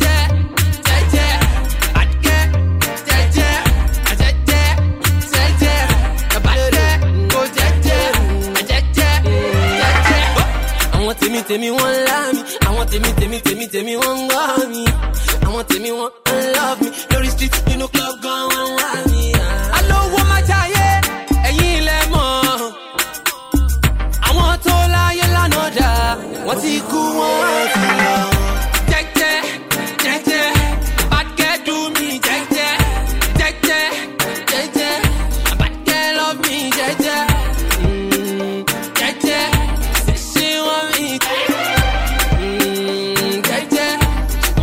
check. Ah, check, check, check, check. Àwọn tèmi tèmi wọ́n lá mi. Àwọn tèmi tèmi tèmi tèmi wọ́n ń gbọ́ mi. Àwọn tèmi wọ́n ń love mi. Lórí street nínú club gan wọ́n ti kú do love me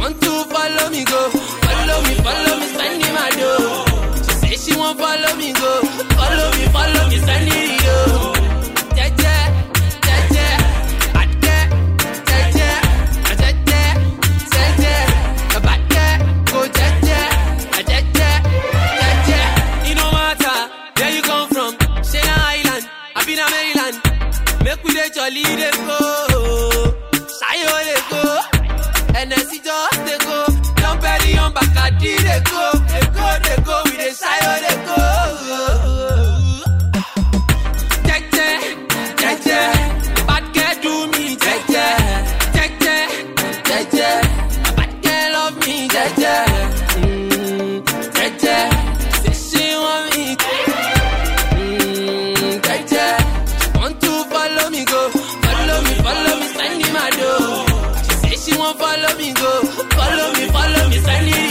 want to follow me go. Follow me, follow me, spending my dough. She say she follow me go. Follow me, follow me, Make we dey jolly dey go. Sayo dey go. NSC just dey go. Don't bury on dey go. Dey go dey go. We dey sayo dey me go. Follow me, follow me, sign